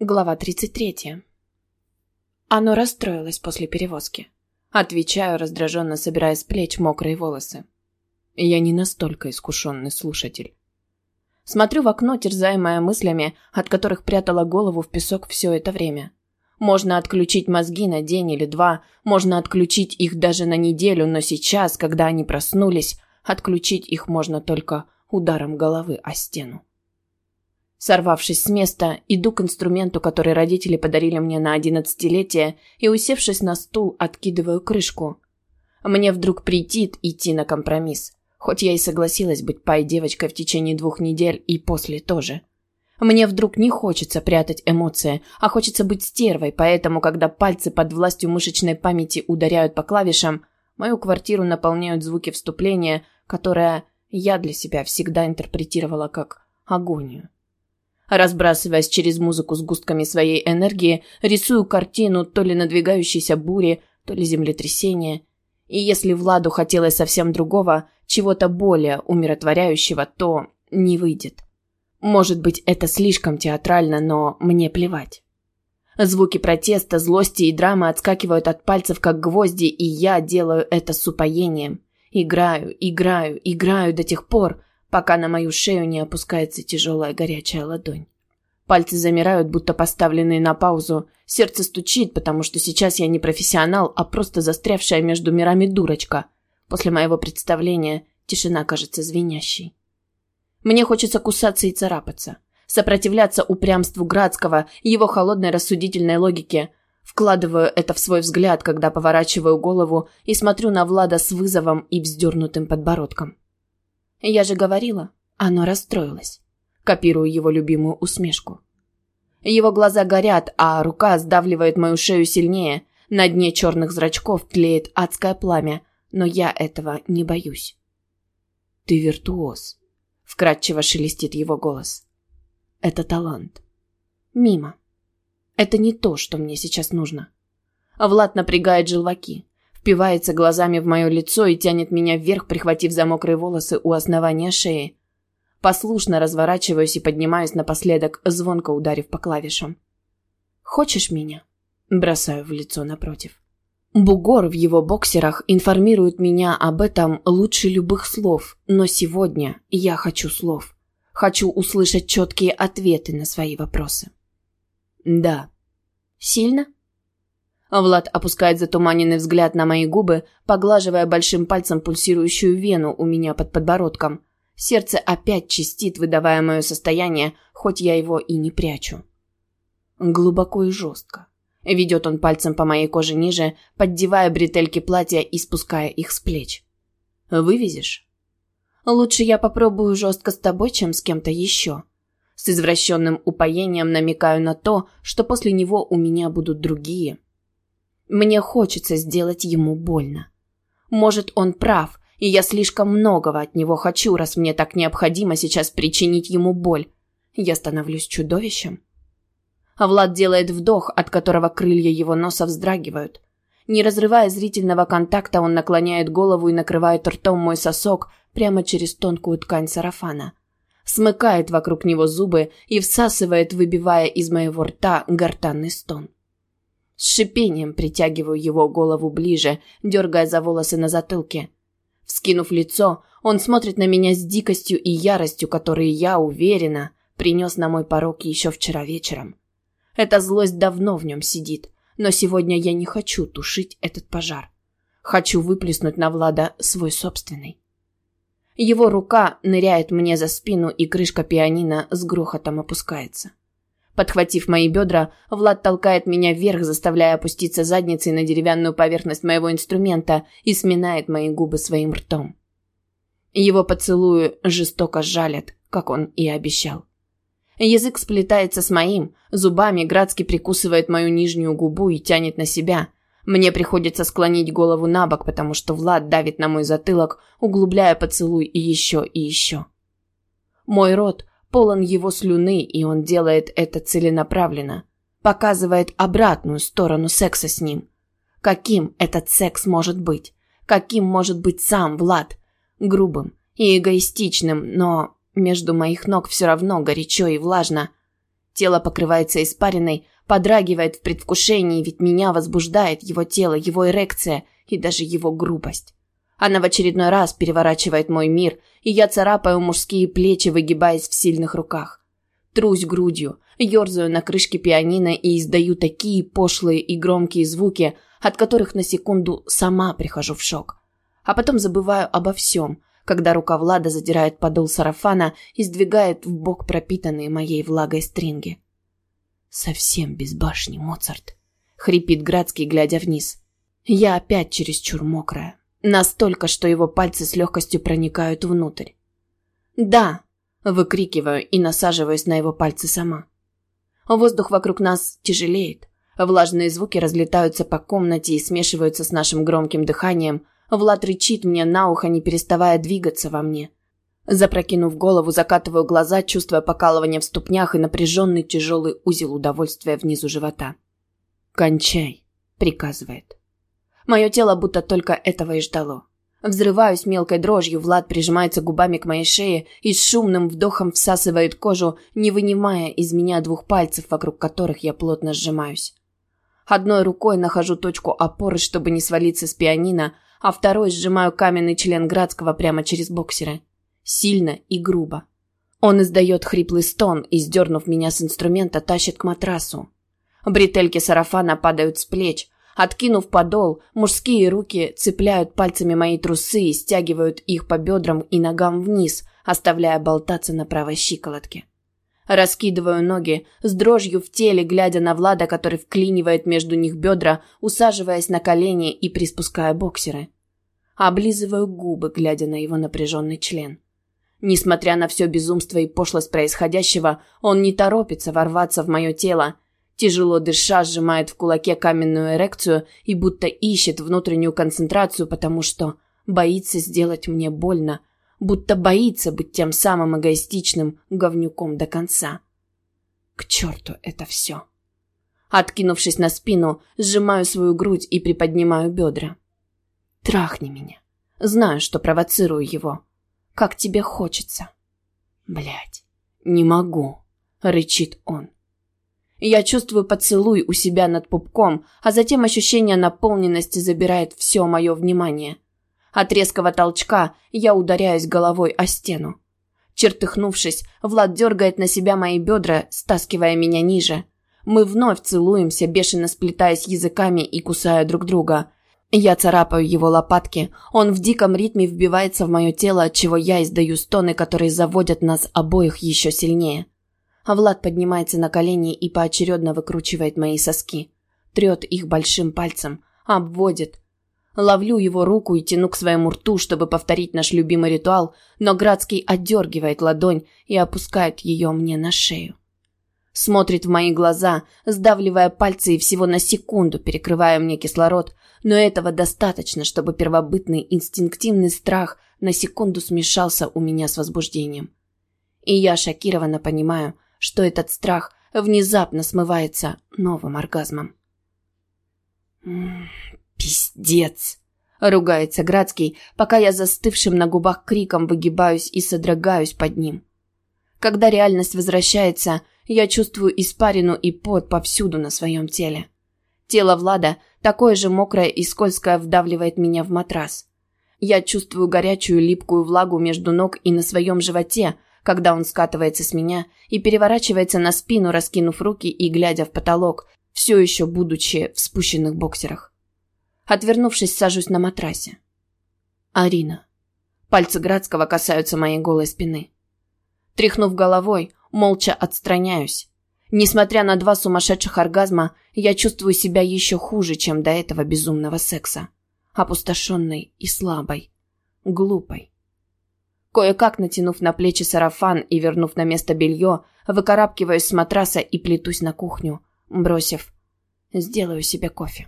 Глава 33. Оно расстроилось после перевозки. Отвечаю, раздраженно собирая с плеч мокрые волосы. Я не настолько искушенный слушатель. Смотрю в окно, терзаемая мыслями, от которых прятала голову в песок все это время. Можно отключить мозги на день или два, можно отключить их даже на неделю, но сейчас, когда они проснулись, отключить их можно только ударом головы о стену. Сорвавшись с места, иду к инструменту, который родители подарили мне на одиннадцатилетие, и, усевшись на стул, откидываю крышку. Мне вдруг претит идти на компромисс, хоть я и согласилась быть пай-девочкой в течение двух недель и после тоже. Мне вдруг не хочется прятать эмоции, а хочется быть стервой, поэтому, когда пальцы под властью мышечной памяти ударяют по клавишам, мою квартиру наполняют звуки вступления, которое я для себя всегда интерпретировала как агонию. Разбрасываясь через музыку с густками своей энергии, рисую картину то ли надвигающейся бури, то ли землетрясения. И если Владу хотелось совсем другого, чего-то более умиротворяющего, то не выйдет. Может быть, это слишком театрально, но мне плевать. Звуки протеста, злости и драмы отскакивают от пальцев, как гвозди, и я делаю это с упоением. Играю, играю, играю до тех пор, пока на мою шею не опускается тяжелая горячая ладонь. Пальцы замирают, будто поставленные на паузу. Сердце стучит, потому что сейчас я не профессионал, а просто застрявшая между мирами дурочка. После моего представления тишина кажется звенящей. Мне хочется кусаться и царапаться. Сопротивляться упрямству Градского, его холодной рассудительной логике. Вкладываю это в свой взгляд, когда поворачиваю голову и смотрю на Влада с вызовом и вздернутым подбородком. Я же говорила, оно расстроилось. Копирую его любимую усмешку. Его глаза горят, а рука сдавливает мою шею сильнее. На дне черных зрачков тлеет адское пламя, но я этого не боюсь. «Ты виртуоз», — вкрадчиво шелестит его голос. «Это талант. Мимо. Это не то, что мне сейчас нужно». Влад напрягает желваки впивается глазами в мое лицо и тянет меня вверх, прихватив за мокрые волосы у основания шеи. Послушно разворачиваюсь и поднимаюсь напоследок, звонко ударив по клавишам. «Хочешь меня?» Бросаю в лицо напротив. Бугор в его боксерах информирует меня об этом лучше любых слов, но сегодня я хочу слов. Хочу услышать четкие ответы на свои вопросы. «Да». «Сильно?» Влад опускает затуманенный взгляд на мои губы, поглаживая большим пальцем пульсирующую вену у меня под подбородком. Сердце опять чистит, выдавая мое состояние, хоть я его и не прячу. Глубоко и жестко. Ведет он пальцем по моей коже ниже, поддевая бретельки платья и спуская их с плеч. «Вывезешь?» «Лучше я попробую жестко с тобой, чем с кем-то еще». С извращенным упоением намекаю на то, что после него у меня будут другие, мне хочется сделать ему больно. Может, он прав, и я слишком многого от него хочу, раз мне так необходимо сейчас причинить ему боль. Я становлюсь чудовищем. А Влад делает вдох, от которого крылья его носа вздрагивают. Не разрывая зрительного контакта, он наклоняет голову и накрывает ртом мой сосок прямо через тонкую ткань сарафана. Смыкает вокруг него зубы и всасывает, выбивая из моего рта гортанный стон. С шипением притягиваю его голову ближе, дергая за волосы на затылке. Вскинув лицо, он смотрит на меня с дикостью и яростью, которые, я уверена, принес на мой порог еще вчера вечером. Эта злость давно в нем сидит, но сегодня я не хочу тушить этот пожар. Хочу выплеснуть на Влада свой собственный. Его рука ныряет мне за спину, и крышка пианино с грохотом опускается. Подхватив мои бедра, Влад толкает меня вверх, заставляя опуститься задницей на деревянную поверхность моего инструмента и сминает мои губы своим ртом. Его поцелуи жестоко жалят, как он и обещал. Язык сплетается с моим, зубами Градский прикусывает мою нижнюю губу и тянет на себя. Мне приходится склонить голову на бок, потому что Влад давит на мой затылок, углубляя поцелуй еще и еще. Мой рот полон его слюны, и он делает это целенаправленно. Показывает обратную сторону секса с ним. Каким этот секс может быть? Каким может быть сам Влад? Грубым и эгоистичным, но между моих ног все равно горячо и влажно. Тело покрывается испариной, подрагивает в предвкушении, ведь меня возбуждает его тело, его эрекция и даже его грубость. Она в очередной раз переворачивает мой мир, и я царапаю мужские плечи, выгибаясь в сильных руках. Трусь грудью, ерзаю на крышке пианино и издаю такие пошлые и громкие звуки, от которых на секунду сама прихожу в шок. А потом забываю обо всем – когда рука Влада задирает подол сарафана и сдвигает в бок пропитанные моей влагой стринги. «Совсем без башни, Моцарт!» — хрипит Градский, глядя вниз. Я опять чересчур мокрая. Настолько, что его пальцы с легкостью проникают внутрь. «Да!» — выкрикиваю и насаживаюсь на его пальцы сама. Воздух вокруг нас тяжелеет. Влажные звуки разлетаются по комнате и смешиваются с нашим громким дыханием, Влад рычит мне на ухо, не переставая двигаться во мне. Запрокинув голову, закатываю глаза, чувствуя покалывание в ступнях и напряженный тяжелый узел удовольствия внизу живота. «Кончай», — приказывает. Мое тело будто только этого и ждало. Взрываюсь мелкой дрожью, Влад прижимается губами к моей шее и с шумным вдохом всасывает кожу, не вынимая из меня двух пальцев, вокруг которых я плотно сжимаюсь. Одной рукой нахожу точку опоры, чтобы не свалиться с пианино, а второй сжимаю каменный член Градского прямо через боксеры. Сильно и грубо. Он издает хриплый стон и, сдернув меня с инструмента, тащит к матрасу. Бретельки сарафана падают с плеч. Откинув подол, мужские руки цепляют пальцами мои трусы и стягивают их по бедрам и ногам вниз, оставляя болтаться на правой щиколотке. Раскидываю ноги, с дрожью в теле, глядя на Влада, который вклинивает между них бедра, усаживаясь на колени и приспуская боксеры облизываю губы, глядя на его напряженный член. Несмотря на все безумство и пошлость происходящего, он не торопится ворваться в мое тело. Тяжело дыша, сжимает в кулаке каменную эрекцию и будто ищет внутреннюю концентрацию, потому что боится сделать мне больно, будто боится быть тем самым эгоистичным говнюком до конца. К черту это все. Откинувшись на спину, сжимаю свою грудь и приподнимаю бедра. Трахни меня. Знаю, что провоцирую его. Как тебе хочется. Блять, не могу, рычит он. Я чувствую поцелуй у себя над пупком, а затем ощущение наполненности забирает все мое внимание. От резкого толчка я ударяюсь головой о стену. Чертыхнувшись, Влад дергает на себя мои бедра, стаскивая меня ниже. Мы вновь целуемся, бешено сплетаясь языками и кусая друг друга. Я царапаю его лопатки, он в диком ритме вбивается в мое тело, отчего я издаю стоны, которые заводят нас обоих еще сильнее. А Влад поднимается на колени и поочередно выкручивает мои соски. Трет их большим пальцем, обводит. Ловлю его руку и тяну к своему рту, чтобы повторить наш любимый ритуал, но Градский отдергивает ладонь и опускает ее мне на шею. Смотрит в мои глаза, сдавливая пальцы и всего на секунду перекрывая мне кислород, но этого достаточно, чтобы первобытный инстинктивный страх на секунду смешался у меня с возбуждением. И я шокированно понимаю, что этот страх внезапно смывается новым оргазмом. «Пиздец!» — ругается Градский, пока я застывшим на губах криком выгибаюсь и содрогаюсь под ним. Когда реальность возвращается, я чувствую испарину и пот повсюду на своем теле. Тело Влада, такое же мокрое и скользкое, вдавливает меня в матрас. Я чувствую горячую липкую влагу между ног и на своем животе, когда он скатывается с меня и переворачивается на спину, раскинув руки и глядя в потолок, все еще будучи в спущенных боксерах. Отвернувшись, сажусь на матрасе. Арина. Пальцы Градского касаются моей голой спины. Тряхнув головой, молча отстраняюсь. Несмотря на два сумасшедших оргазма, я чувствую себя еще хуже, чем до этого безумного секса. Опустошенной и слабой. Глупой. Кое-как натянув на плечи сарафан и вернув на место белье, выкарабкиваюсь с матраса и плетусь на кухню, бросив «Сделаю себе кофе».